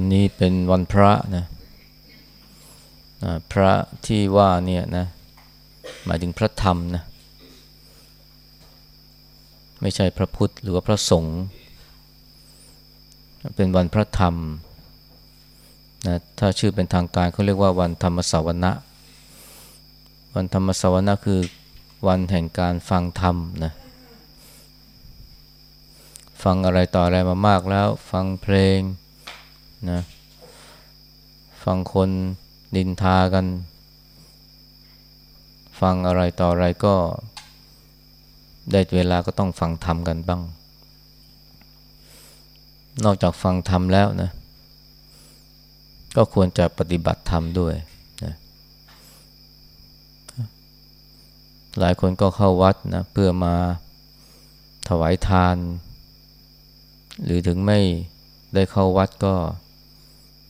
วันนี้เป็นวันพระนะพระที่ว่าเนี่ยนะ หมายถึงพระธรรมนะ ไม่ใช่พระพุทธหรือว่าพระสงฆ์เป็นวันพระธรรมนะถ้าชื่อเป็นทางการเขาเรียกว่าวันธรรมสวนะวันธรรมสวนะคือวันแห่งการฟังธรรมนะฟังอะไรต่ออะไรมามากแล้ว ฟังเพลง นะฟังคนดินทากัน ฟังอะไรต่ออะไรก็ได้เวลาก็ต้องฟังธรรมกันบ้าง นอกจากฟังธรรมแล้วนะ ก็ควรจะปฏิบัติธรรมด้วยนะหลายคนก็เข้าวัดนะเพื่อมาถวายทาน หรือถึงไม่ได้เข้าวัดก็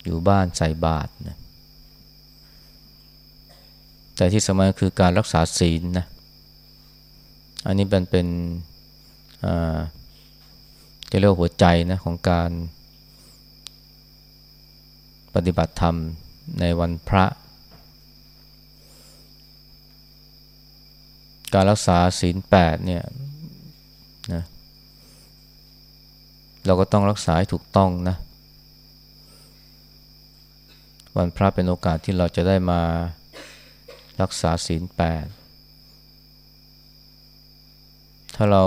อยู่บ้านใส่บาตรนะแต่ที่สำคัญคือการรักษาศีลนะอันนี้เป็นเป็นจะเรียกหัวใจนะของการปฏิบัติธรรมในวันพระ การรักษาศีลแปดเนี่ยนะเราก็ต้องรักษาให้ถูกต้องนะ วันพระเป็นโอกาสที่เราจะได้มารักษาศีลแปดถ้าเรา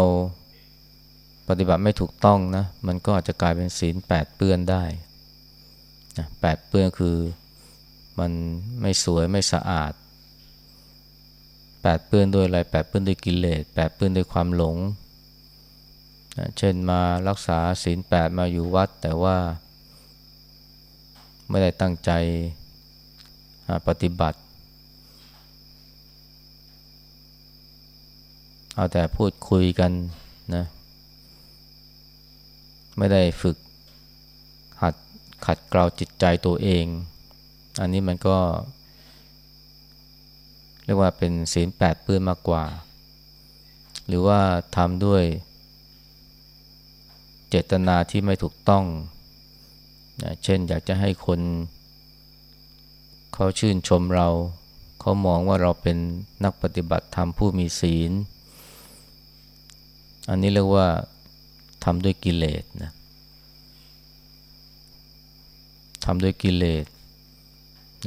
ปฏิบัติไม่ถูกต้องนะ มันก็อาจจะกลายเป็นศีลแปดเปื้อนได้นะแปดเปื้อนคือมันไม่สวยไม่สะอาดแปดเปื้อนด้วยอะไรแปดเปื้อนด้วยกิเลสแปดเปื้อนด้วยความหลงนะเช่นมารักษาศีลแปดมาอยู่วัด แต่ว่า ไม่ได้ตั้งใจปฏิบัติ เอาแต่พูดคุยกันนะไม่ได้ฝึกหัดขัดเกลาจิตใจตัวเอง อันนี้มันก็ เรียกว่าเป็นศีลแปดเปื้อนมากกว่า หรือว่าทำด้วยเจตนาที่ไม่ถูกต้อง นะเช่นอยากจะให้คน เขาชื่นชมเรา เขามองว่าเราเป็นนักปฏิบัติธรรมผู้มีศีล อันนี้เรียกว่าทำด้วยกิเลสนะทำด้วยกิเลส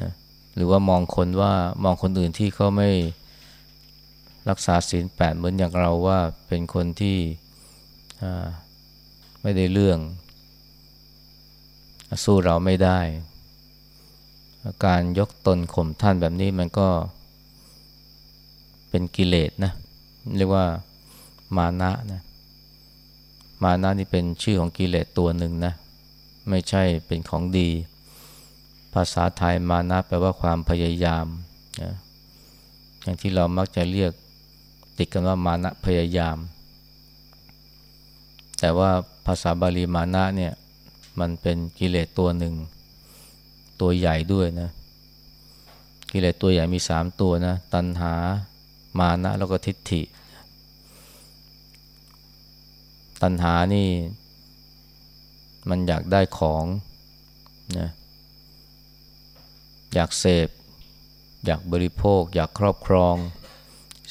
นะหรือว่ามองคนว่ามองคนอื่นที่เขาไม่รักษาศีลแปดเหมือนอย่างเราว่าเป็นคนที่ไม่ได้เรื่อง สู้เราไม่ได้ การยกตนข่มท่านแบบนี้มันก็เป็นกิเลสนะ เรียกว่ามานะนะ มานะนี่เป็นชื่อของกิเลสตัวหนึ่งนะ ไม่ใช่เป็นของดี ภาษาไทยมานะแปลว่าความพยายามนะอย่างที่เรามักจะเรียกติดกันว่ามานะพยายาม แต่ว่าภาษาบาลีมานะเนี่ย มันเป็นกิเลสตัวหนึ่ง ตัวใหญ่ด้วยนะ กิเลสตัวใหญ่มีสามตัวนะ ตัณหา มานะ แล้วก็ทิฏฐิ ตัณหานี่ มันอยากได้ของนะอยากเสพ อยากบริโภค อยากครอบครอง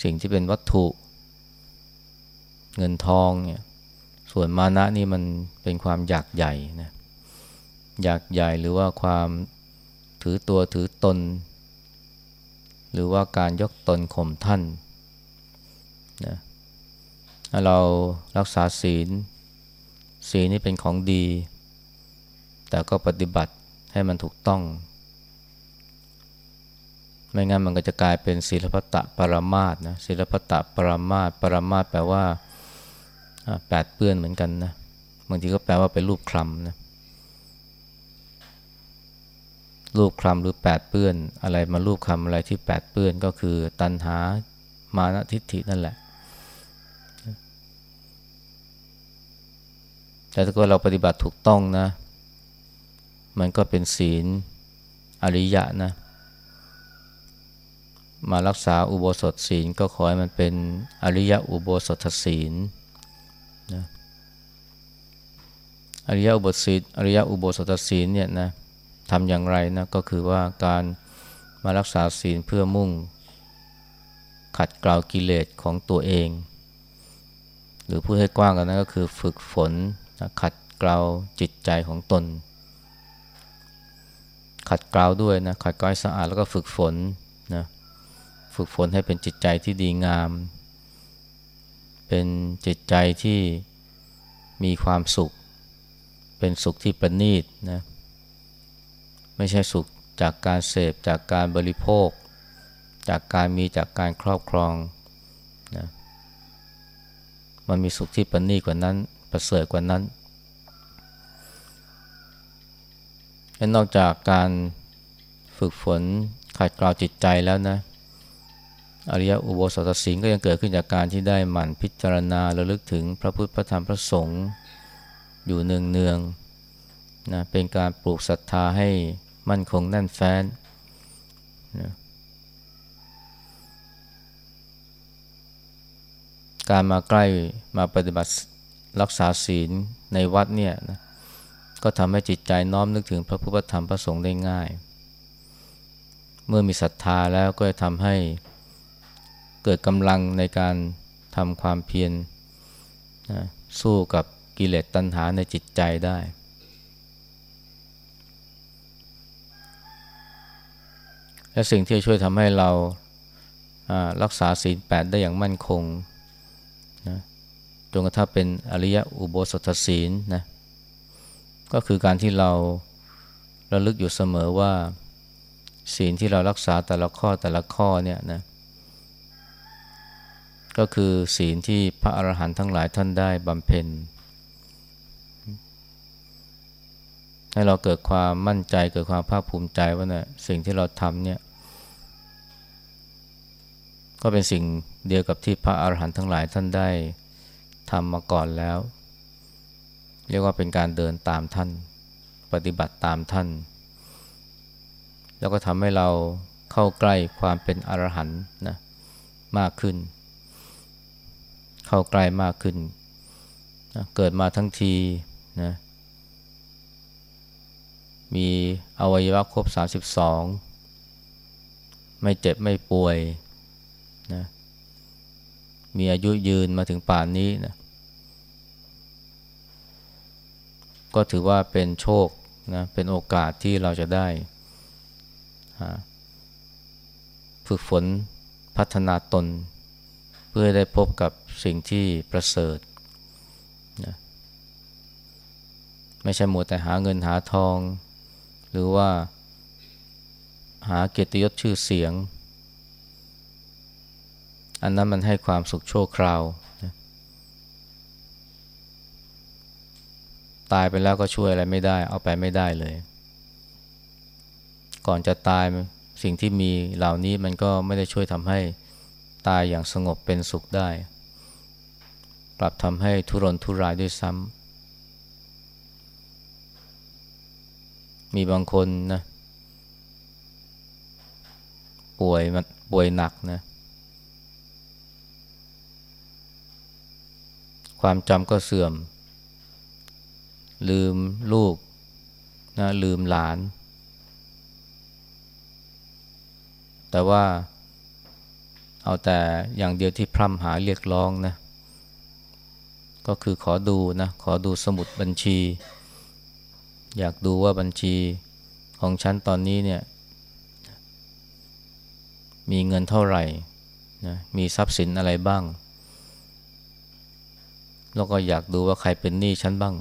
สิ่งที่เป็นวัตถุ เงินทองเนี่ยส่วนมานะนี่มันเป็นความอยากใหญ่นะ อยากใหญ่หรือว่าความถือตัวถือตน หรือว่าการยกตนข่มท่านนะเรารักษาศีล ศีลนี่เป็นของดี แต่ก็ปฏิบัติให้มันถูกต้อง ไม่งั้นมันก็จะกลายเป็นศีลพัตตปรมาตนะศีลพัตตปรมาตปรมาตแปลว่าแปดเปื้อนเหมือนกันนะบางทีก็แปลว่าเป็นรูปคลำนะ รูปคลำหรือแปดเปื้อน อะไรมารูปคำอะไรที่แปดเปื้อนก็คือตัณหามานะทิฏฐินั่นแหละ แต่ถ้าเกิดเราปฏิบัติถูกต้องนะ มันก็เป็นศีลอริยะนะ มารักษาอุโบสถศีลก็ขอให้มันเป็นอริยะอุโบสถศีลนะอริยอุโบสถอริยอุโบสถศีลเนี่ยนะ ทำอย่างไรนะก็คือว่าการมารักษาศีลเพื่อมุ่ง ขัดเกลากิเลสของตัวเอง หรือพูดให้กว้างกันนะก็คือฝึกฝนขัดเกลาจิตใจของตน ขัดเกลาด้วยนะขัดเกลาสะอาดแล้วก็ฝึกฝนนะฝึกฝนให้เป็นจิตใจที่ดีงาม เป็นจิตใจที่มีความสุข เป็นสุขที่ประณีตนะ ไม่ใช่สุขจากการเสพจากการบริโภค จากการมีจากการครอบครองนะมันมีสุขที่ประณีกว่านั้น ประเสริฐกว่านั้นและนอกจากการฝึกฝนขัดเกลาจิตใจแล้วนะอริยอุโบสถศีลก็ยังเกิดขึ้นจากการที่ได้หมั่นพิจารณาระลึกถึงพระพุทธพระธรรมพระสงฆ์อยู่เนืองๆนะเป็นการปลูกศรัทธาให้ มั่นคงแน่นแฟ้นนะการมาใกล้มาปฏิบัติรักษาศีลในวัดเนี่ยนะก็ทำให้จิตใจน้อมนึกถึงพระพุทธธรรมพระสงฆ์ได้ง่าย เมื่อมีศรัทธาแล้วก็จะทำให้เกิดกำลังในการทำความเพียรนะสู้กับกิเลสตัณหาในจิตใจได้ และสิ่งที่ช่วยทำให้เรารักษาศีลแปดได้อย่างมั่นคงนะจนกระทั่งเป็นอริยอุโบสถศีลนะก็คือการที่เราระลึกอยู่เสมอว่า ศีลที่เรารักษาแต่ละข้อแต่ละข้อเนี่ยนะก็คือศีลที่พระอรหันต์ทั้งหลายท่านได้บำเพ็ญ ให้เราเกิดความมั่นใจเกิดความภาคภูมิใจว่าเนี่ยสิ่งที่เราทำเนี่ย ก็เป็นสิ่งเดียวกับที่พระอรหันต์ทั้งหลายท่านได้ทำมาก่อนแล้ว เรียกว่าเป็นการเดินตามท่าน ปฏิบัติตามท่าน แล้วก็ทำให้เราเข้าใกล้ความเป็นอรหันต์นะมากขึ้น เข้าใกล้มากขึ้นนะเกิดมาทั้งทีนะมีอวัยวะครบ 32 ไม่เจ็บไม่ป่วย นะมีอายุยืนมาถึงป่านนี้นะก็ถือว่าเป็นโชคนะเป็นโอกาสที่เราจะได้ฝึกฝนพัฒนาตน เพื่อได้พบกับสิ่งที่ประเสริฐนะไม่ใช่หมดแต่หาเงินหาทอง หรือว่าหาเกียรติยศชื่อเสียง อันนั้นมันให้ความสุขชั่วคราวนะตายไปแล้วก็ช่วยอะไรไม่ได้ เอาไปไม่ได้เลย ก่อนจะตายสิ่งที่มีเหล่านี้มันก็ไม่ได้ช่วยทำให้ตายอย่างสงบเป็นสุขได้กลับทำให้ทุรนทุรายด้วยซ้ำมีบางคนนะป่วยมันป่วยหนักนะ ความจำก็เสื่อม ลืมลูกนะลืมหลาน แต่ว่าเอาแต่อย่างเดียวที่พร่ำหาเรียกร้องนะ ก็คือขอดูนะ ขอดูสมุดบัญชี อยากดูว่าบัญชีของฉันตอนนี้เนี่ย มีเงินเท่าไหร่นะมีทรัพย์สินอะไรบ้าง แล้วก็อยากดูว่าใครเป็นหนี้ฉันบ้าง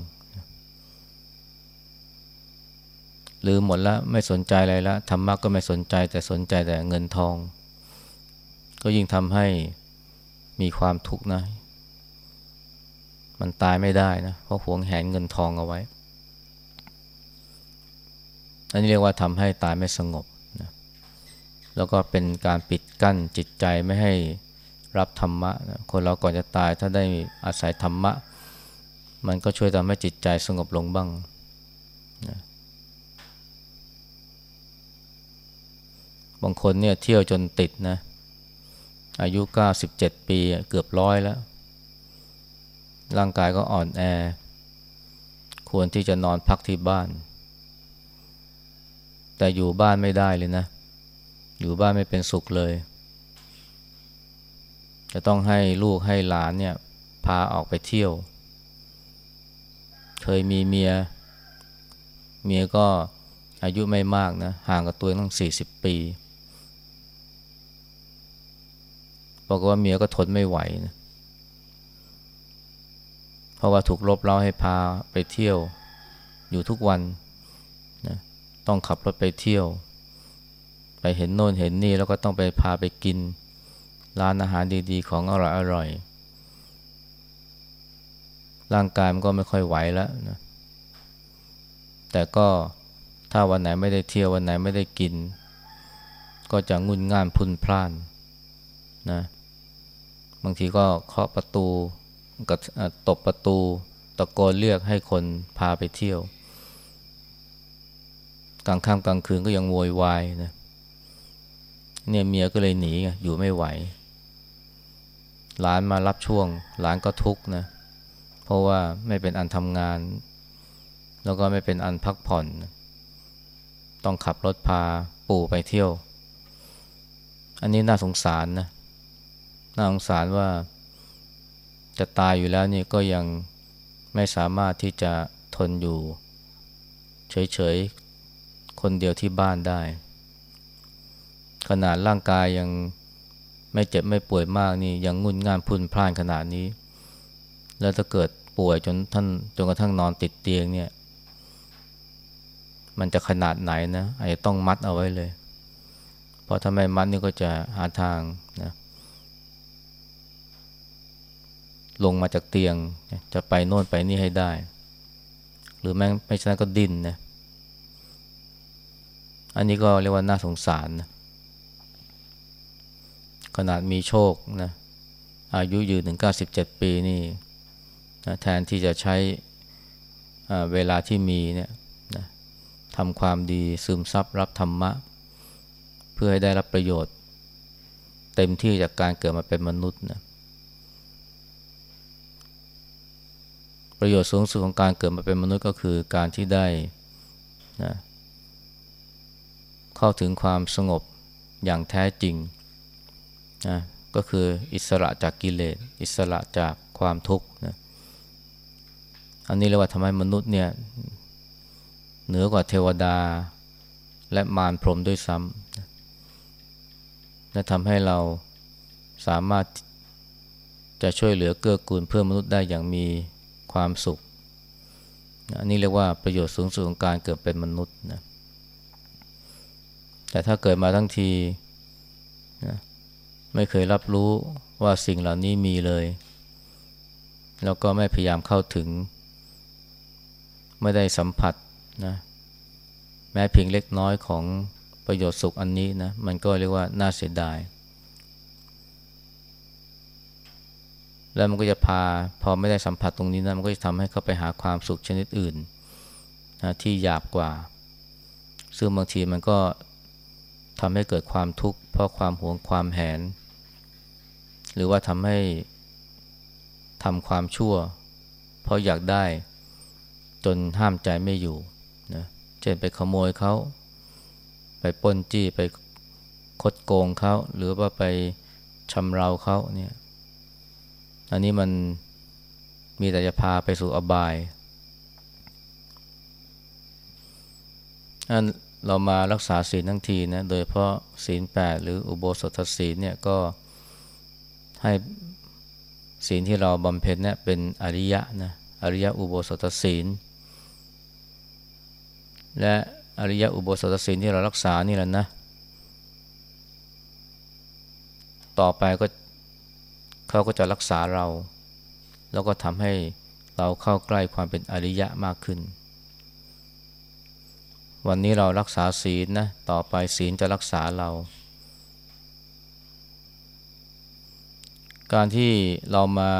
ลืมหมดแล้วไม่สนใจอะไรแล้วธรรมะก็ไม่สนใจแต่สนใจแต่เงินทอง ก็ยิ่งทำให้มีความทุกข์นะ มันตายไม่ได้นะเพราะหวงแหนเงินทองเอาไว้อันนี้เรียกว่าทำให้ตายไม่สงบนะแล้วก็เป็นการปิดกั้นจิตใจไม่ให้ รับธรรมะนะคนเราก่อนจะตายถ้าได้อาศัยธรรมะ มันก็ช่วยทำให้จิตใจสงบลงบ้างนะบางคนเนี่ยเที่ยวจนติดนะ อายุ 97 ปีเกือบร้อยแล้ว ร่างกายก็อ่อนแอคควรที่จะนอนพักที่บ้าน แต่อยู่บ้านไม่ได้เลยนะ อยู่บ้านไม่เป็นสุขเลย จะต้องให้ลูกให้หลานเนี่ยพาออกไปเที่ยว เคยมีเมีย เมียก็อายุไม่มากนะห่างกับตัวตั้งสี่สิบปีบอกว่าเมียก็ทนไม่ไหวนะเพราะว่าถูกลบเล้าให้พาไปเที่ยว อยู่ทุกวันนะต้องขับรถไปเที่ยว ไปเห็นโน่นเห็นนี่แล้วก็ต้องไปพาไปกิน ร้านอาหารดีๆ ของอร่อยอร่อยร่างกายมันก็ไม่ค่อยไหวแล้วนะแต่ก็ถ้าวันไหนไม่ได้เที่ยววันไหนไม่ได้กิน ก็จะงุนง่านพุนพล่านนะบางทีก็เคาะประตูกับตบประตูตะโกนเรียกให้คนพาไปเที่ยว กลางค่ำกลางคืนก็ยังโวยวายนะเนี่ยเมียก็เลยหนีอยู่ไม่ไหว หลานมารับช่วง หลานก็ทุกข์นะเพราะว่าไม่เป็นอันทำงาน แล้วก็ไม่เป็นอันพักผ่อน ต้องขับรถพาปู่ไปเที่ยว อันนี้น่าสงสารนะน่าสงสารว่าจะตายอยู่แล้วนี่ก็ยังไม่สามารถที่จะทนอยู่ เฉยๆ คนเดียวที่บ้านได้ ขนาดร่างกายยัง ไม่เจ็บไม่ป่วยมากนี่ยังงุนง่านพุ่นพล่านขนาดนี้ แล้วถ้าเกิดป่วยจนท่านจนกระทั่งนอนติดเตียงเนี่ย มันจะขนาดไหนนะอาจจะต้องมัดเอาไว้เลย เพราะถ้าไม่มัดนี่ก็จะหาทางนะลงมาจากเตียงจะไปโน่นไปนี่ให้ได้ หรือแม้ไม่ฉะนั้นก็ดิ้นนะอันนี้ก็เรียกว่าน่าสงสารนะ ขนาดมีโชคนะอายุยืนถึง 97 ปีนี่นะแทนที่จะใช้เวลาที่มีเนี่ยนะทำความดีซึมซับรับธรรมะ เพื่อให้ได้รับประโยชน์ เต็มที่จากการเกิดมาเป็นมนุษย์นะประโยชน์สูงสุดของการเกิดมาเป็นมนุษย์ก็คือการที่ได้นะเข้าถึงความสงบอย่างแท้จริง นะก็คืออิสระจากกิเลส อิสระจากความทุกข์นะอันนี้เรียกว่าทำให้มนุษย์เนี่ยเหนือกว่าเทวดาและมารพรมด้วยซ้ำและทำให้เราสามารถจะช่วยเหลือเกื้อกูลเพื่อมนุษย์ได้อย่างมีความสุข อันนี้เรียกว่าประโยชน์สูงสุดของการเกิดเป็นมนุษย์นะแต่ถ้าเกิดมาทั้งทีนะ ไม่เคยรับรู้ว่าสิ่งเหล่านี้มีเลย แล้วก็ไม่พยายามเข้าถึง ไม่ได้สัมผัสนะแม้เพียงเล็กน้อยของประโยชน์สุขอันนี้นะมันก็เรียกว่าน่าเสียดาย แล้วมันก็จะพาพอไม่ได้สัมผัสตรงนี้นะมันก็จะทำให้เขาไปหาความสุขชนิดอื่นนะที่หยาบกว่า ซึ่งบางทีมันก็ทำให้เกิดความทุกข์เพราะความหวงความแหน หรือว่าทำให้ทำความชั่ว เพราะอยากได้จนห้ามใจไม่อยู่นะเช่นไปขโมยเขาไปป้นจี้ไปคดโกงเขาหรือว่าไปชำเราเขาเนี่ยอันนี้มันมีแต่จะพาไปสู่อบายอันเรามารักษาศีลทั้งทีนะ โดยเพราะศีลแปดหรืออุโบสถศีลเนี่ยก็ ให้ศีลที่เราบำเพ็ญเนี่ยเป็นอริยะนะอริยะอุโบสถศีล และอริยะอุโบสถศีลที่เรารักษานี่แหละนะ ต่อไปก็เขาก็จะรักษาเรา แล้วก็ทำให้เราเข้าใกล้ความเป็นอริยะมากขึ้น วันนี้เรารักษาศีลนะ ต่อไปศีลจะรักษาเรา การที่เรามา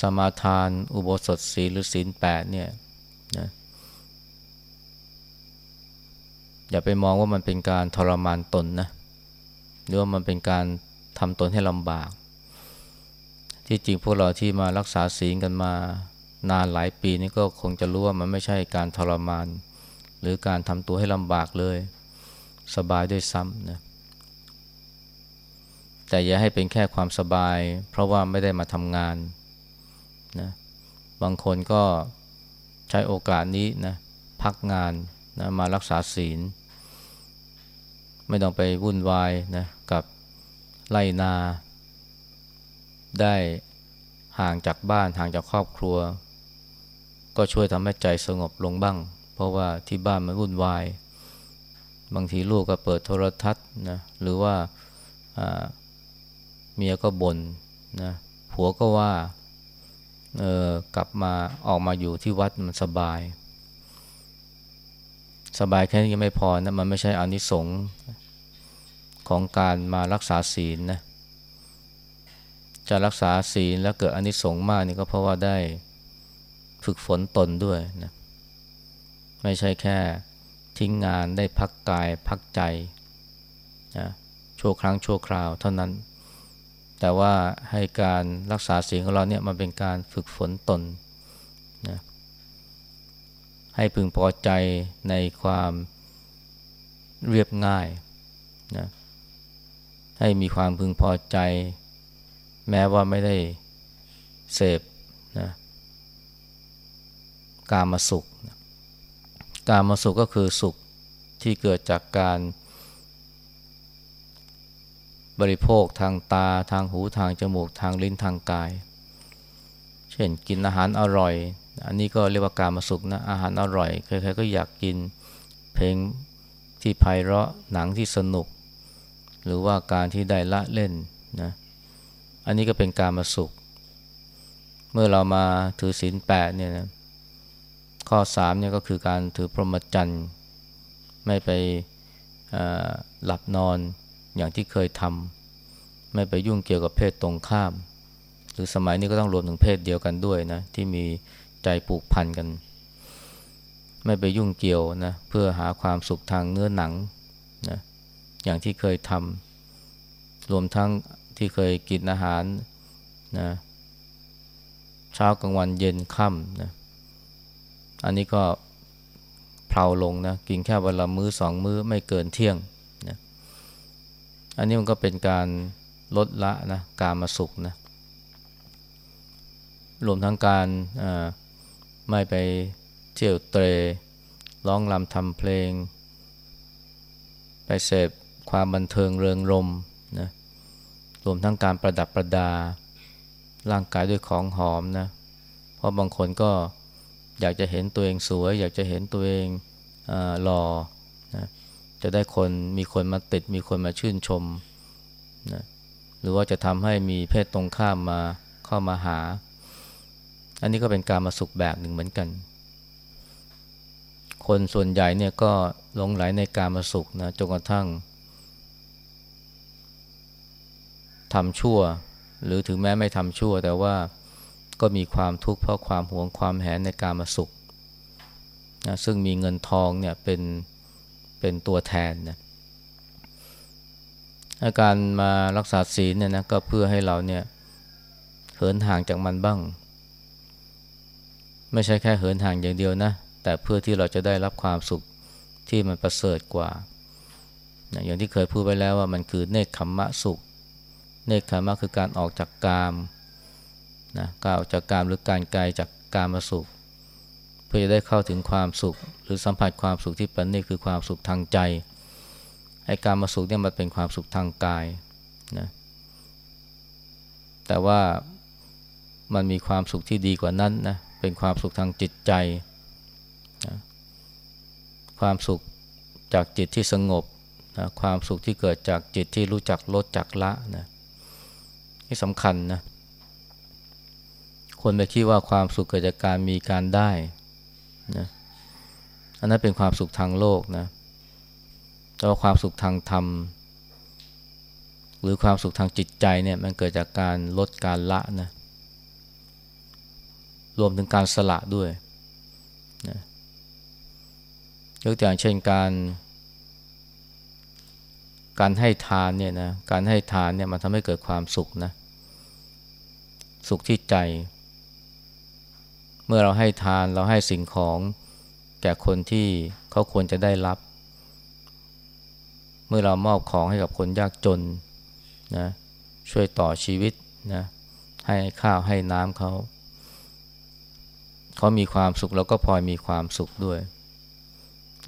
สมาทานอุโบสถศีลหรือศีลแปดเนี่ยนะอย่าไปมองว่ามันเป็นการทรมานตนนะหรือว่ามันเป็นการทำตนให้ลำบาก ที่จริงพวกเราที่มารักษาศีลกันมานนานหลายปีนี่ก็คงจะรู้ว่ามันไม่ใช่การทรมาน หรือการทำตัวให้ลำบากเลย สบายด้วยซ้ำนะ แต่อย่าให้เป็นแค่ความสบาย เพราะว่าไม่ได้มาทำงานนะบางคนก็ใช้โอกาสนี้นะพักงานนะมารักษาศีล ไม่ต้องไปวุ่นวายนะกับไล่นา ได้ห่างจากบ้านห่างจากครอบครัว ก็ช่วยทำให้ใจสงบลงบ้าง เพราะว่าที่บ้านมันวุ่นวาย บางทีลูกก็เปิดโทรทัศน์นะหรือว่า เมียก็บน่นนะผัวก็ว่าเออกลับมาออกมาอยู่ที่วัดมันสบาย สบายแค่นี้ยังไม่พอนะมันไม่ใช่อานิสงส์ของการมารักษาศีลนะจะรักษาศีลแล้วเกิดอานิสงส์มากนี่ก็เพราะว่าได้ฝึกฝนตนด้วยนะไม่ใช่แค่ทิ้งงานได้พักกายพักใจนะชั่วครั้งชั่วคราวเท่านั้น แต่ว่าให้การรักษาศีลของเราเนี่ยมันเป็นการฝึกฝนตนนะให้พึงพอใจในความเรียบง่ายนะให้มีความพึงพอใจ แม้ว่าไม่ได้เสพนะการมาสุข การมาสุขก็คือสุขที่เกิดจากการ บริโภคทางตาทางหูทางจมูกทางลิ้นทางกาย เช่นกินอาหารอร่อย อันนี้ก็เรียกว่าการมาสุขนะอาหารอร่อยใครๆก็อยากกินเพลงที่ไพเราะหนังที่สนุก หรือว่าการที่ได้ละเล่นนะอันนี้ก็เป็นการมาสุข เมื่อเรามาถือศีลแปดเนี่ยนะข้อสามเนี่ยก็คือการถือพรหมจรรย์ไม่ไปหลับนอน อย่างที่เคยทำไม่ไปยุ่งเกี่ยวกับเพศตรงข้าม หรือสมัยนี้ก็ต้องรวมถึงเพศเดียวกันด้วยนะ ที่มีใจผูกพันกัน ไม่ไปยุ่งเกี่ยวนะ เพื่อหาความสุขทางเนื้อหนังนะอย่างที่เคยทำรวมทั้งที่เคยกินอาหารนะเช้ากลางวันเย็นค่ำนะอันนี้ก็เพลาลงนะ กินแค่วันละมื้อสองมื้อไม่เกินเที่ยง อันนี้มันก็เป็นการลดละนะการมาสุขนะรวมทั้งการไม่ไปเที่ยวเตรร้องรำทำเพลง ไปเสพความบันเทิงเริงรมนะรวมทั้งการประดับประดา ร่างกายด้วยของหอมนะเพราะบางคนก็อยากจะเห็นตัวเองสวย อยากจะเห็นตัวเองหล่อ จะได้คนมีคนมาติด มีคนมาชื่นชมนะหรือว่าจะทำให้มีเพศตรงข้ามมาเข้ามาหา อันนี้ก็เป็นการมาสุขแบบหนึ่งเหมือนกัน คนส่วนใหญ่เนี่ยก็หลงไหลในการมาสุขนะจนกระทั่งทำชั่ว หรือถึงแม้ไม่ทำชั่ว แต่ว่าก็มีความทุกข์เพราะความหวงความแหนในการมาสุขนะซึ่งมีเงินทองเนี่ยเป็น เป็นตัวแทนนะอาการมารักษาศีลเนี่ยนะก็เพื่อให้เราเนี่ยเหินห่างจากมันบ้าง ไม่ใช่แค่เหินห่างอย่างเดียวนะ แต่เพื่อที่เราจะได้รับความสุขที่มันประเสริฐกว่า อย่างที่เคยพูดไปแล้วว่ามันคือเนคขมมะสุข เนคขมมะคือการออกจากกามนะการออกจากกามหรือการไกลจากกามสุข เพื่อจะได้เข้าถึงความสุข หรือสัมผัสความสุขที่เป็นนี่คือความสุขทางใจไอ้การมาสุขเนี่ยมันเป็นความสุขทางกายนะแต่ว่ามันมีความสุขที่ดีกว่านั้นนะเป็นความสุขทางจิตใจนะความสุขจากจิตที่สงบนะความสุขที่เกิดจากจิตที่รู้จักลดจักละนะนี่สำคัญนะคนไปคิดว่าความสุขเกิดจากการมีการได้ นะอันนั้นเป็นความสุขทางโลกนะแต่ว่าความสุขทางธรรม หรือความสุขทางจิตใจเนี่ยมันเกิดจากการลดการละนะรวมถึงการสละด้วยนะยกตัวอย่างเช่นการการให้ทานเนี่ยนะ การให้ทานเนี่ยมันทำให้เกิดความสุขนะ สุขที่ใจ เมื่อเราให้ทานเราให้สิ่งของแก่คนที่เขาควรจะได้รับ เมื่อเรามอบของให้กับคนยากจนนะช่วยต่อชีวิตนะให้ข้าวให้น้ำเขา เขามีความสุขเราก็พลอยมีความสุขด้วย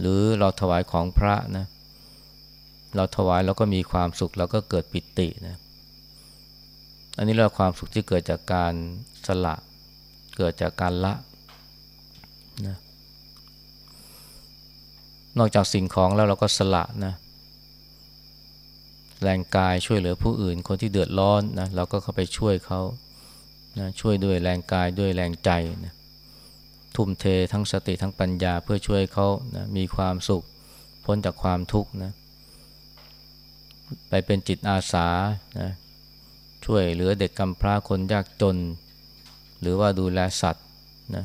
หรือเราถวายของพระนะเราถวายเราก็มีความสุขเราก็เกิดปิตินะอันนี้เรียกความสุขที่เกิดจากการสละ เกิดจากการละนะนอกจากสิ่งของแล้วเราก็สละนะแรงกายช่วยเหลือผู้อื่น คนที่เดือดร้อนนะเราก็เข้าไปช่วยเขานะช่วยด้วยแรงกายด้วยแรงใจนะทุ่มเททั้งสติทั้งปัญญาเพื่อช่วยเขานะมีความสุข พ้นจากความทุกข์นะไปเป็นจิตอาสานะช่วยเหลือเด็กกำพร้าคนยากจน หรือว่าดูแลสัตว์นะ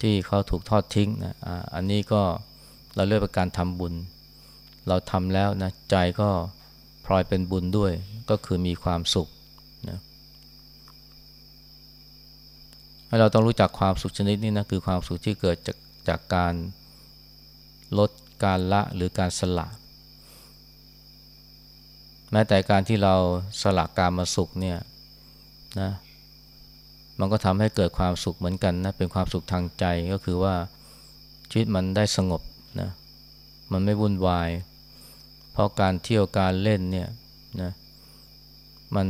ที่เขาถูกทอดทิ้งนะออันนี้ก็เราเรียกว่าการทำบุญ เราทำแล้วนะใจก็พลอยเป็นบุญด้วยก็คือมีความสุขนะเราต้องรู้จักความสุขชนิดนี้นะคือความสุขที่เกิดจากจากการลดการละหรือการสละ แม้แต่การที่เราสละการมาสุขเนี่ยนะ มันก็ทำให้เกิดความสุขเหมือนกันนะเป็นความสุขทางใจก็คือว่าชีวิตมันได้สงบนะมันไม่วุ่นวาย เพราะการเที่ยวการเล่นเนี่ยนะมัน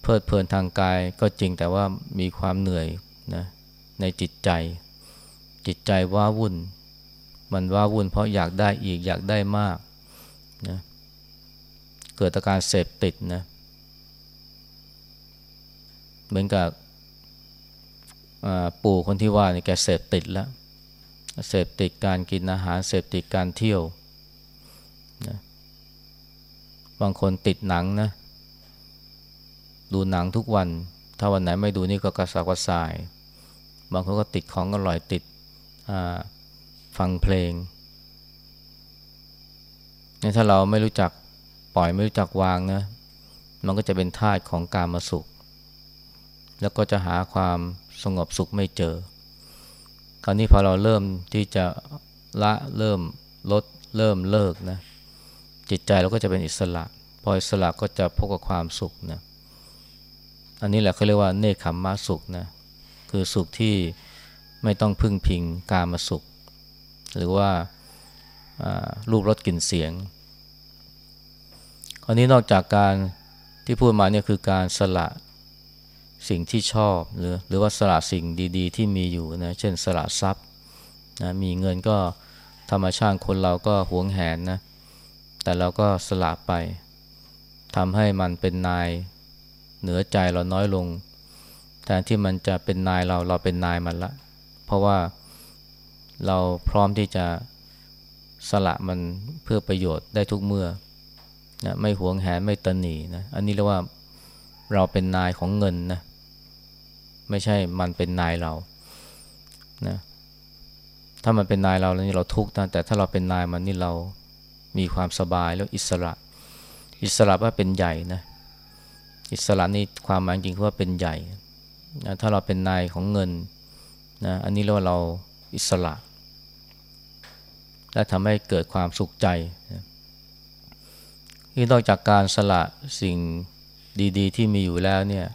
เพลิดเพลินทางกายก็จริงแต่ว่ามีความเหนื่อยนะในจิตใจ จิตใจว้าวุ่น มันว้าวุ่นเพราะอยากได้อีกอยากได้มากนะเกิดอาการเสพติดนะเหมือนกับ ปู่คนที่ว่านี่แกเสพติดแล้ว เสพติดการกินอาหาร เสพติดการเที่ยวนะบางคนติดหนังนะ ดูหนังทุกวัน ถ้าวันไหนไม่ดูนี่ก็กระสับกระส่าย บางคนก็ติดของอร่อยติดฟังเพลงนี่ถ้าเราไม่รู้จักปล่อยไม่รู้จักวางนะ มันก็จะเป็นทาสของการมาสุข แล้วก็จะหาความ สงบสุขไม่เจอ คราวนี้พอเราเริ่มที่จะละเริ่มลดเริ่มเลิกนะจิตใจเราก็จะเป็นอิสระ พออิสระก็จะพบกับความสุขนะอันนี้แหละเขาเรียกว่าเนคขมมาสุขนะคือสุขที่ไม่ต้องพึ่งพิงการมาสุข หรือว่ารูปรสกลิ่นเสียงอันนี้นอกจากการที่พูดมาเนี่ยคือการสละ สิ่งที่ชอบหรือหรือว่าสละสิ่งดี ๆ ที่มีอยู่นะเช่นสละทรัพย์นะมีเงินก็ธรรมชาติคนเราก็หวงแหนนะแต่เราก็สละไปทำให้มันเป็นนายเหนือใจเราน้อยลงแทนที่มันจะเป็นนายเราเราเป็นนายมันละ เพราะว่าเราพร้อมที่จะสละมันเพื่อประโยชน์ได้ทุกเมื่อนะไม่หวงแหนไม่ตนีนะอันนี้เรียกว่าเราเป็นนายของเงินนะ ไม่ใช่มันเป็นนายเรานะถ้ามันเป็นนายเราแล้วนี่เราทุกข์นะแต่ถ้าเราเป็นนายมันนี่เรามีความสบายแล้วอิสระ อิสระว่าเป็นใหญ่นะอิสระนี่ความหมายจริงคือว่าเป็นใหญ่นะถ้าเราเป็นนายของเงินนะอันนี้เรียกว่าเราอิสระ และทำให้เกิดความสุขใจนะที่นอกจากการสละสิ่งดี ๆ ที่มีอยู่แล้วเนี่ย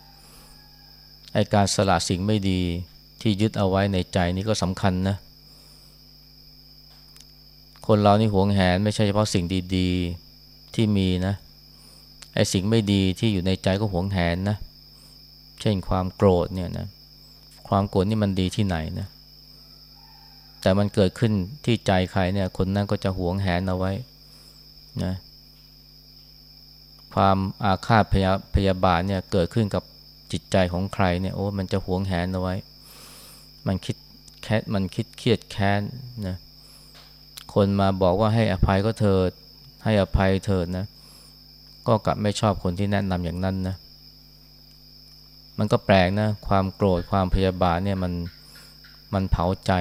ไอการสละสิ่งไม่ดีที่ยึดเอาไว้ในใจนี่ก็สำคัญนะ คนเรานี่หวงแหนไม่ใช่เฉพาะสิ่งดีๆที่มีนะ ไอสิ่งไม่ดีที่อยู่ในใจก็หวงแหนนะ เช่นความโกรธเนี่ยนะ ความโกรธนี่มันดีที่ไหนนะ แต่มันเกิดขึ้นที่ใจใครเนี่ย คนนั้นก็จะหวงแหนเอาไว้นะความอาฆาตพยาพยาบาทเนี่ยเกิดขึ้นกับ จิตใจของใครเนี่ยโอ้มันจะหวงแหนเอาไว้ มันคิดแค้มันคิดเครียดแค้นนะคนมาบอกว่าให้อภัยก็เถิด ให้อภัยเถิดนะ ก็กลับไม่ชอบคนที่แนะนำอย่างนั้นนะ มันก็แปลกนะ ความโกรธความพยาบาทเนี่ยมันมันเผาใจ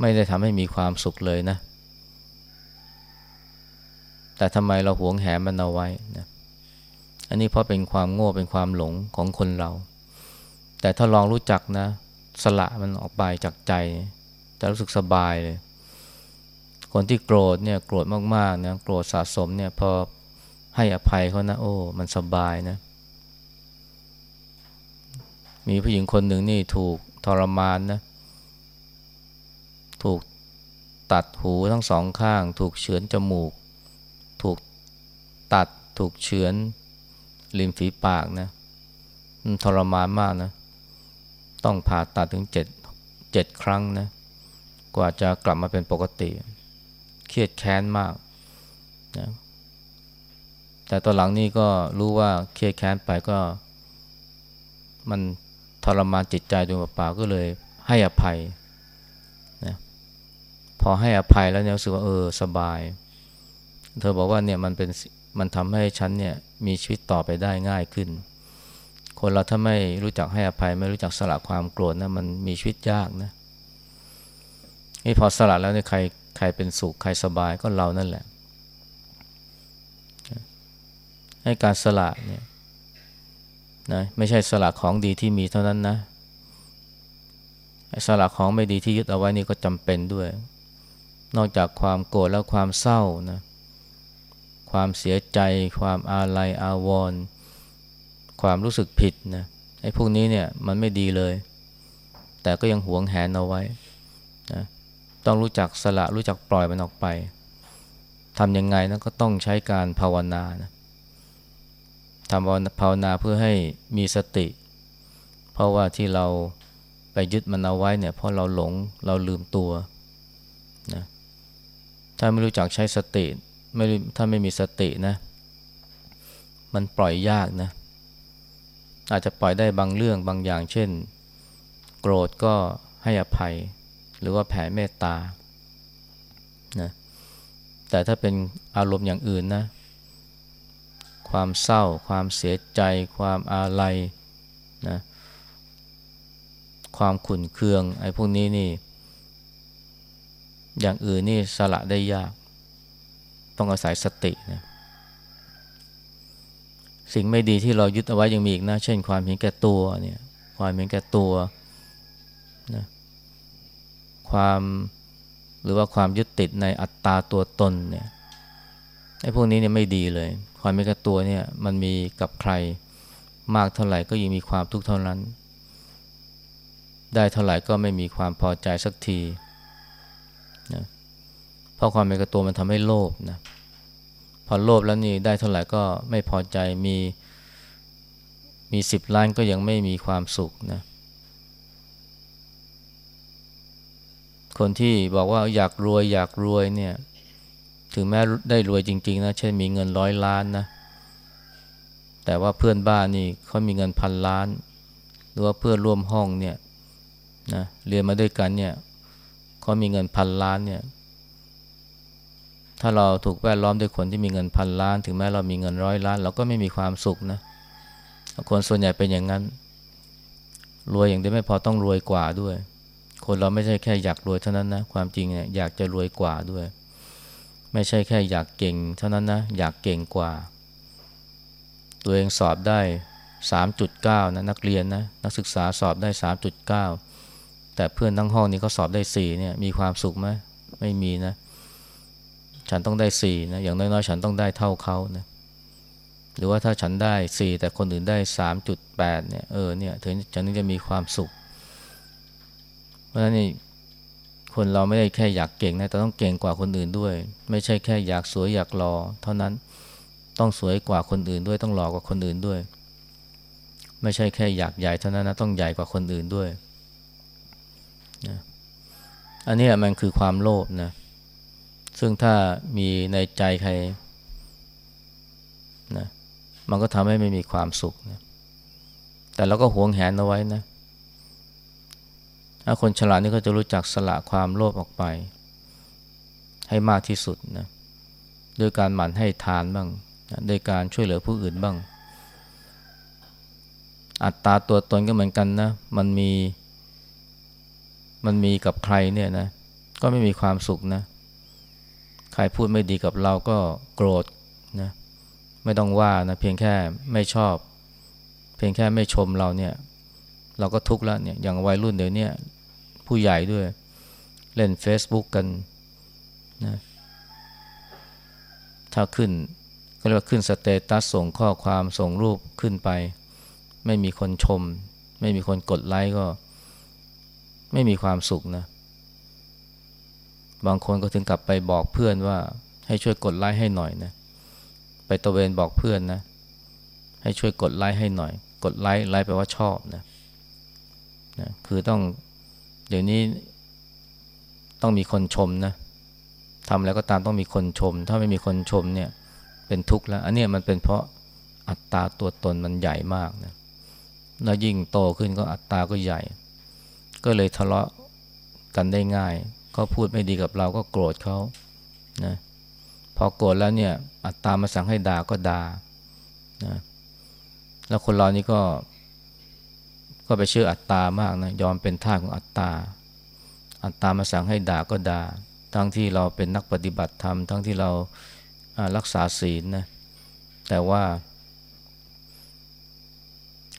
ไม่ได้ทำให้มีความสุขเลยนะ แต่ทำไมเราหวงแหนมันเอาไว้นะ อันนี้เพราะเป็นความโง่เป็นความหลงของคนเรา แต่ถ้าลองรู้จักนะ สละมันออกไปจากใจ จะรู้สึกสบายเลย คนที่โกรธเนี่ยโกรธมากๆนะโกรธสะสมเนี่ยพอให้อภัยเขานะโอ้มันสบายนะ มีผู้หญิงคนหนึ่งนี่ถูกทรมานนะ ถูกตัดหูทั้งสองข้าง ถูกเฉือนจมูก ถูกตัด ถูกเฉือน ริมฝีปากนะมันทรมานมากนะ ต้องผ่าตัดถึงเจ็ดเจ็ดครั้งนะ กว่าจะกลับมาเป็นปกติ เครียดแค้นมากนะแต่ตอนหลังนี่ก็รู้ว่าเครียดแค้นไปก็ มันทรมานจิตใจโดยเปล่าก็เลยให้อภัยนะพอให้อภัยแล้วเนี่ยรู้สึกว่าเออสบาย เธอบอกว่าเนี่ยมันเป็น มันทำให้ฉันเนี่ยมีชีวิตต่อไปได้ง่ายขึ้น คนเราถ้าไม่รู้จักให้อภัยไม่รู้จักสละความโกรธนะมันมีชีวิตยากนะนี่พอสละแล้วเนี่ยใครใครเป็นสุขใครสบายก็เรานั่นแหละ ให้การสละเนี่ยนะไม่ใช่สละของดีที่มีเท่านั้นนะสละของไม่ดีที่ยึดเอาไว้นี่ก็จำเป็นด้วย นอกจากความโกรธแล้วความเศร้านะ ความเสียใจ ความอาลัยอาวรณ์ความรู้สึกผิดนะไอ้พวกนี้เนี่ยมันไม่ดีเลย แต่ก็ยังหวงแหนเอาไว้นะต้องรู้จักสละรู้จักปล่อยมันออกไปทำยังไงนะก็ต้องใช้การภาวนานะทำภาวนาเพื่อให้มีสติ เพราะว่าที่เราไปยึดมันเอาไว้เนี่ยเพราะเราหลงเราลืมตัวนะถ้าไม่รู้จักใช้สติ ไม่ถ้าไม่มีสตินะ มันปล่อยยากนะ อาจจะปล่อยได้บางเรื่องบางอย่าง เช่น โกรธก็ให้อภัย หรือว่าแผ่เมตตานะแต่ถ้าเป็นอารมณ์อย่างอื่นนะ ความเศร้า ความเสียใจ ความอาลัยนะความขุ่นเคืองไอ้พวกนี้นี่ อย่างอื่นนี่สละได้ยาก ต้องอาศัยสตินะสิ่งไม่ดีที่เรายึดเอาไว้ยังมีอีกนะ เช่นความเห็นแก่ตัวเนี่ย ความเห็นแก่ตัวนะความหรือว่าความยึดติดในอัตตาตัวตนเนี่ยไอ้พวกนี้เนี่ยไม่ดีเลย ความเห็นแก่ตัวเนี่ยมันมีกับใครมากเท่าไหร่ก็ยิ่งมีความทุกข์เท่านั้น ได้เท่าไหร่ก็ไม่มีความพอใจสักทีนะ เพราะความเป็นกระตัวมันทำให้โลภนะพอโลภแล้วนี่ได้เท่าไหร่ก็ไม่พอใจมีมีสิบล้านก็ยังไม่มีความสุขนะคนที่บอกว่าอยากรวยอยากรวยเนี่ยถึงแม้ได้รวยจริง ๆ นะ เช่นมีเงินร้อยล้านนะ แต่ว่าเพื่อนบ้านนี่เขามีเงินพันล้าน หรือว่าเพื่อนร่วมห้องเนี่ยนะเรียนมาด้วยกันเนี่ยเขามีเงินพันล้านเนี่ย ถ้าเราถูกแวดล้อมด้วยคนที่มีเงินพันล้าน ถึงแม้เรามีเงินร้อยล้าน เราก็ไม่มีความสุขนะคนส่วนใหญ่เป็นอย่างนั้น รวยอย่างเดียวไม่พอต้องรวยกว่าด้วย คนเราไม่ใช่แค่อยากรวยเท่านั้นนะความจริงเนี่ยอยากจะรวยกว่าด้วย ไม่ใช่แค่อยากเก่งเท่านั้นนะอยากเก่งกว่า ตัวเองสอบได้ 3.9นะนักเรียนนะนักศึกษาสอบได้ 3.9 แต่เพื่อนทั้งห้องนี้เขาสอบได้4เนี่ยมีความสุขไหมไม่มีนะ ฉันต้องได้สี่นะอย่างน้อยๆ ฉันต้องได้เท่าเขานะหรือว่าถ้าฉันได้สี่แต่คนอื่นได้สามจุดแปดเนี่ยเออเนี่ยถึงฉันถึงจะมีความสุข เพราะฉะนั้นนี่คนเราไม่ได้แค่อยากเก่งนะแต่ต้องเก่งกว่าคนอื่นด้วย ไม่ใช่แค่อยากสวยอยากหล่อเท่านั้นต้องสวยกว่าคนอื่นด้วยต้องหล่อกว่าคนอื่นด้วย ไม่ใช่แค่อยากใหญ่เท่านั้นนะต้องใหญ่กว่าคนอื่นด้วยนะอันนี้มันคือความโลภนะ ซึ่งถ้ามีในใจใครนะมันก็ทำให้ไม่มีความสุขนะแต่เราก็หวงแหนเอาไว้นะ ถ้าคนฉลาดนี่ก็จะรู้จักสละความโลภออกไป ให้มากที่สุดนะด้วยการหมั่นให้ทานบ้างนะด้วยการช่วยเหลือผู้อื่นบ้าง อัตตาตัวตนก็เหมือนกันนะ มันมี มันมีกับใครเนี่ยนะ ก็ไม่มีความสุขนะ ใครพูดไม่ดีกับเราก็โกรธนะไม่ต้องว่านะเพียงแค่ไม่ชอบ เพียงแค่ไม่ชมเราเนี่ย เราก็ทุกข์แล้วเนี่ยอย่างวัยรุ่นเดี๋ยวนี้ผู้ใหญ่ด้วย เล่น Facebook กันนะถ้าขึ้นก็เรียกว่าขึ้น status ส่งข้อความส่งรูปขึ้นไป ไม่มีคนชม ไม่มีคนกดไลค์ก็ ไม่มีความสุขนะ บางคนก็ถึงกลับไปบอกเพื่อนว่า ให้ช่วยกดไลค์ให้หน่อยนะ ไปตระเวนบอกเพื่อนนะ ให้ช่วยกดไลค์ให้หน่อย กด like like แปลว่าชอบนะนะคือต้องเดี๋ยวนี้ต้องมีคนชมนะทำแล้วก็ตามต้องมีคนชม ถ้าไม่มีคนชมเนี่ยเป็นทุกข์แล้ว อันนี้มันเป็นเพราะอัตราตัวตนมันใหญ่มากนะแล้วยิ่งโตขึ้นก็อัตราก็ใหญ่ ก็เลยทะเลาะกันได้ง่าย เขาพูดไม่ดีกับเราก็โกรธเขานะพอโกรธแล้วเนี่ย อัตตามาสั่งให้ด่าก็ด่านะแล้วคนเรานี่ก็ ก็ไปเชื่ออัตตามากนะยอมเป็นท่าของอัตตา อัตตามาสั่งให้ด่าก็ด่าทั้งที่เราเป็นนักปฏิบัติธรรม ทั้งที่เรารักษาศีลนะแต่ว่า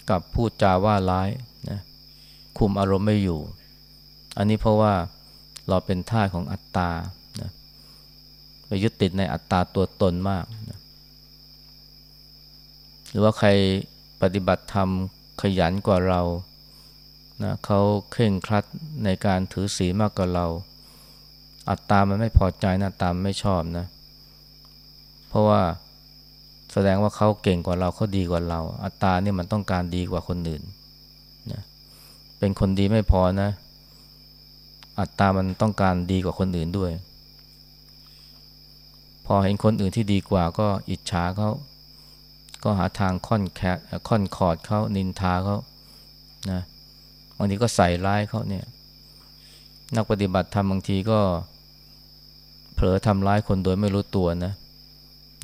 กับพูดจาว่าร้ายนะคุมอารมณ์ไม่อยู่ อันนี้เพราะว่า เราเป็นท่าของอัตตานะไปยึดติดในอัตตาตัวตนมากนะหรือว่าใครปฏิบัติธรรมขยันกว่าเรานะเขาเคร่งครัดในการถือศีลมากกว่าเรา อัตตามันไม่พอใจนะตามไม่ชอบนะ เพราะว่าแสดงว่าเขาเก่งกว่าเราเขาดีกว่าเรา อัตตาเนี่ยมันต้องการดีกว่าคนอื่นนะเป็นคนดีไม่พอนะ อัตตามันต้องการดีกว่าคนอื่นด้วย พอเห็นคนอื่นที่ดีกว่าก็อิจฉาเขาก็หาทางค่อนแคค่อนคอดเขานินทาเขานะบางทีก็ใส่ร้ายเขาเนี่ยนักปฏิบัติธรรมบางทีก็ เผลอทำร้ายคนโดยไม่รู้ตัวนะ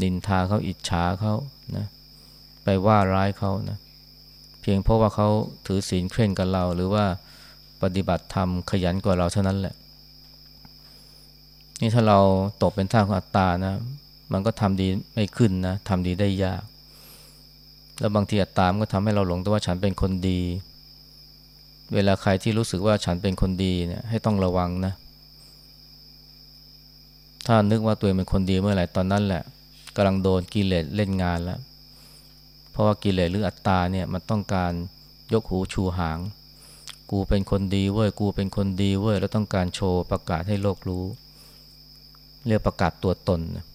นินทาเขาอิจฉาเขานะไปว่าร้ายเขานะเพียงเพราะว่าเขาถือศีลเคร่งกับเราหรือว่า ปฏิบัติธรรมขยันกว่าเราเท่านั้นแหละ นี่ถ้าเราตกเป็นท่าของอัตตานะ มันก็ทำดีไม่ขึ้นนะทำดีได้ยาก แล้วบางทีอัตตามก็ทำให้เราหลงตัวว่าฉันเป็นคนดี เวลาใครที่รู้สึกว่าฉันเป็นคนดีเนี่ยให้ต้องระวังนะ ถ้านึกว่าตัวเองเป็นคนดีเมื่อไหร่ตอนนั้นแหละกำลังโดนกิเลสเล่นงานแล้ว เพราะว่ากิเลสหรืออัตตาเนี่ยมันต้องการยกหูชูหาง กูเป็นคนดีเว้ยกูเป็นคนดีเว้ยแล้วต้องการโชว์ประกาศให้โลกรู้ เรียกประกาศตัวตนนะ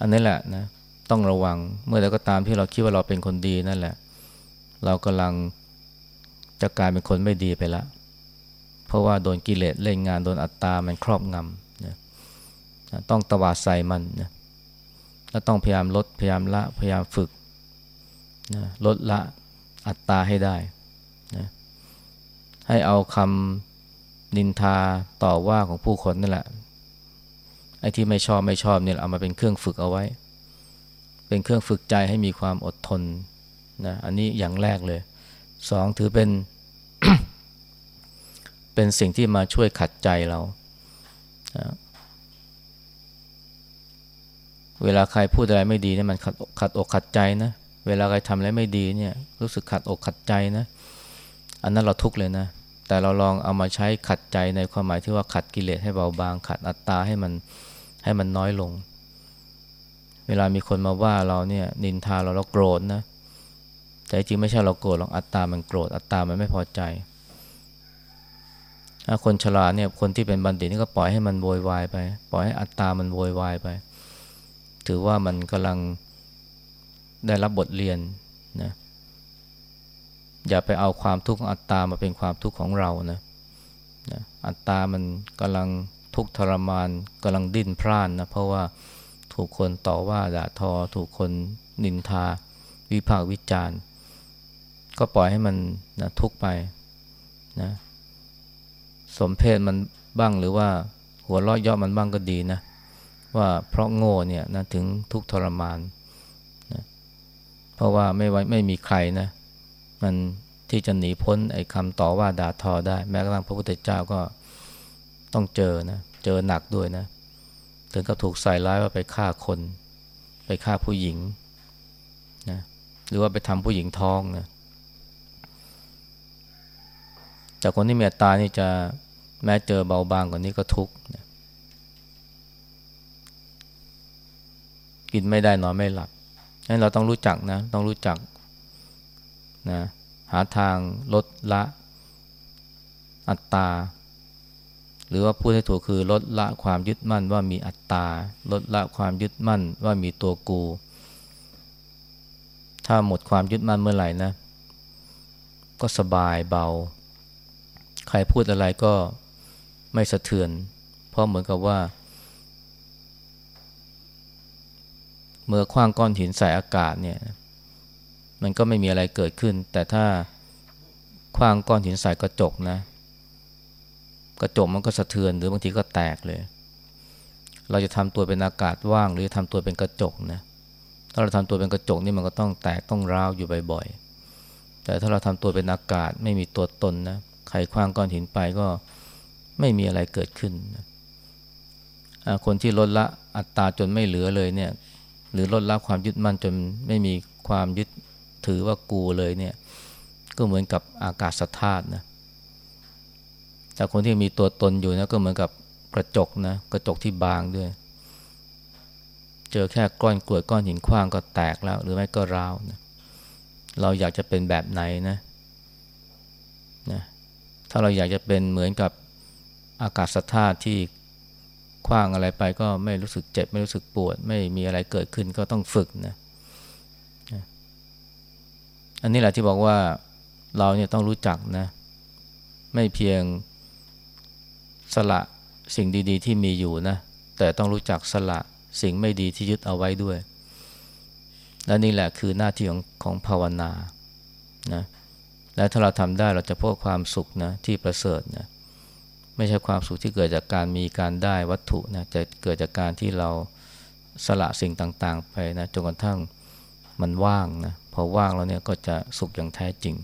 อันนี้แหละนะต้องระวังเมื่อใดก็ตามที่เราคิดว่าเราเป็นคนดีนั่นแหละ เรากำลังจะกลายเป็นคนไม่ดีไปแล้วเพราะว่าโดนกิเลสเล่นงานโดนอัตตามันครอบงำนะต้องตวาดใส่มันนะแล้วต้องพยายามลดพยายามละพยายามฝึกนะลดละอัตตาให้ได้ นะให้เอาคำนินทาต่อว่าของผู้คนนั่นแหละไอ้ที่ไม่ชอบไม่ชอบเนี่ยเอามาเป็นเครื่องฝึกเอาไว้ เป็นเครื่องฝึกใจให้มีความอดทนนะอันนี้อย่างแรกเลยสองถือเป็น เป็นสิ่งที่มาช่วยขัดใจเรานะเวลาใครพูดอะไรไม่ดีเนี่ยมันขัดขัดอกขัดใจนะ เวลาใครทำอะไรไม่ดีเนี่ย รู้สึกขัดอกขัดใจนะ อันนั้นเราทุกเลยนะ แต่เราลองเอามาใช้ขัดใจในความหมายที่ว่าขัดกิเลสให้เบาบาง ขัดอัตตาให้มันให้มันน้อยลง เวลามีคนมาว่าเราเนี่ยนินทาเราเราโกรธนะ แต่จริงไม่ใช่เราโกรธหรอกอัตตามันโกรธอัตตามันไม่พอใจถ้าคนฉลาดเนี่ยคนที่เป็นบัณฑิตนี่ก็ปล่อยให้มันโวยวายไป ปล่อยให้อัตตามันโวยวายไป ถือว่ามันกำลังได้รับบทเรียนนะ อย่าไปเอาความทุกข์ของอัตตามาเป็นความทุกข์ของเรานะนะอัตตามันกำลังทุกข์ทรมานกำลังดิ้นพร่านนะเพราะว่าถูกคนต่อว่าด่าทอ ถูกคนนินทา วิพากษ์วิจารณ์ ก็ปล่อยให้มันนะทุกข์ไปนะสมเพศมันบ้างหรือว่าหัวเราะย่อมันบ้างก็ดีนะว่าเพราะโง่เนี่ยนะถึงทุกข์ทรมานนะเพราะว่าไม่ไว้ไม่มีใครนะ มันที่จะหนีพ้นไอ้คำต่อว่าด่าทอได้ แม้กระทั่งพระพุทธเจ้าก็ต้องเจอนะ เจอหนักด้วยนะ ถึงกับถูกใส่ร้ายว่าไปฆ่าคน ไปฆ่าผู้หญิงนะหรือว่าไปทำผู้หญิงท้องนะแต่คนที่มีตตานี่จะแม้เจอเบาบางกว่านี้ก็ทุกข์กินไม่ได้นอนไม่หลับนั้นเราต้องรู้จักนะ ต้องรู้จัก นะหาทางลดละอัตตา หรือว่าพูดให้ถูกคือลดละความยึดมั่นว่ามีอัตตา ลดละความยึดมั่นว่ามีตัวกู ถ้าหมดความยึดมั่นเมื่อไหร่นะ ก็สบายเบา ใครพูดอะไรก็ไม่สะเทือน เพราะเหมือนกับว่า เมื่อคว้างก้อนหินใส่อากาศเนี่ย มันก็ไม่มีอะไรเกิดขึ้น แต่ถ้าคว้างก้อนหินใส่กระจกนะ กระจกมันก็สะเทือนหรือบางทีก็แตกเลย เราจะทำตัวเป็นอากาศว่าง หรือทำตัวเป็นกระจกนะถ้าเราทำตัวเป็นกระจกนี่มันก็ต้องแตกต้องร้าวอยู่บ่อยๆ แต่ถ้าเราทำตัวเป็นอากาศไม่มีตัวตนนะใครคว้างก้อนหินไปก็ไม่มีอะไรเกิดขึ้นนะคนที่ลดละอัตตาจนไม่เหลือเลยเนี่ย หรือลดละความยึดมั่นจนไม่มีความยึด ถือว่ากูเลยเนี่ย ก็เหมือนกับอากาศธาตุนะแต่คนที่มีตัวตนอยู่นะก็เหมือนกับกระจกนะกระจกที่บางด้วย เจอแค่ก้อนกรวดก้อนหินคว้างก็แตกแล้ว หรือไม่ก็ร้าวนะเราอยากจะเป็นแบบไหนนะนะถ้าเราอยากจะเป็นเหมือนกับอากาศธาตุที่คว้างอะไรไปก็ไม่รู้สึกเจ็บ ไม่รู้สึกปวด ไม่มีอะไรเกิดขึ้นก็ต้องฝึกนะ อันนี้แหละที่บอกว่าเราเนี่ยต้องรู้จักนะ ไม่เพียงสละสิ่งดีๆ ที่มีอยู่นะ แต่ต้องรู้จักสละสิ่งไม่ดีที่ยึดเอาไว้ด้วย และนี่แหละคือหน้าที่ของของภาวนานะและถ้าเราทำได้เราจะพบความสุขนะที่ประเสริฐนะไม่ใช่ความสุขที่เกิดจากการมีการได้วัตถุนะจะเกิดจากการที่เราสละสิ่งต่าง ๆ ไปนะจนกระทั่ง มันว่างนะพอว่างแล้วเนี่ยก็จะสุขอย่างแท้จริง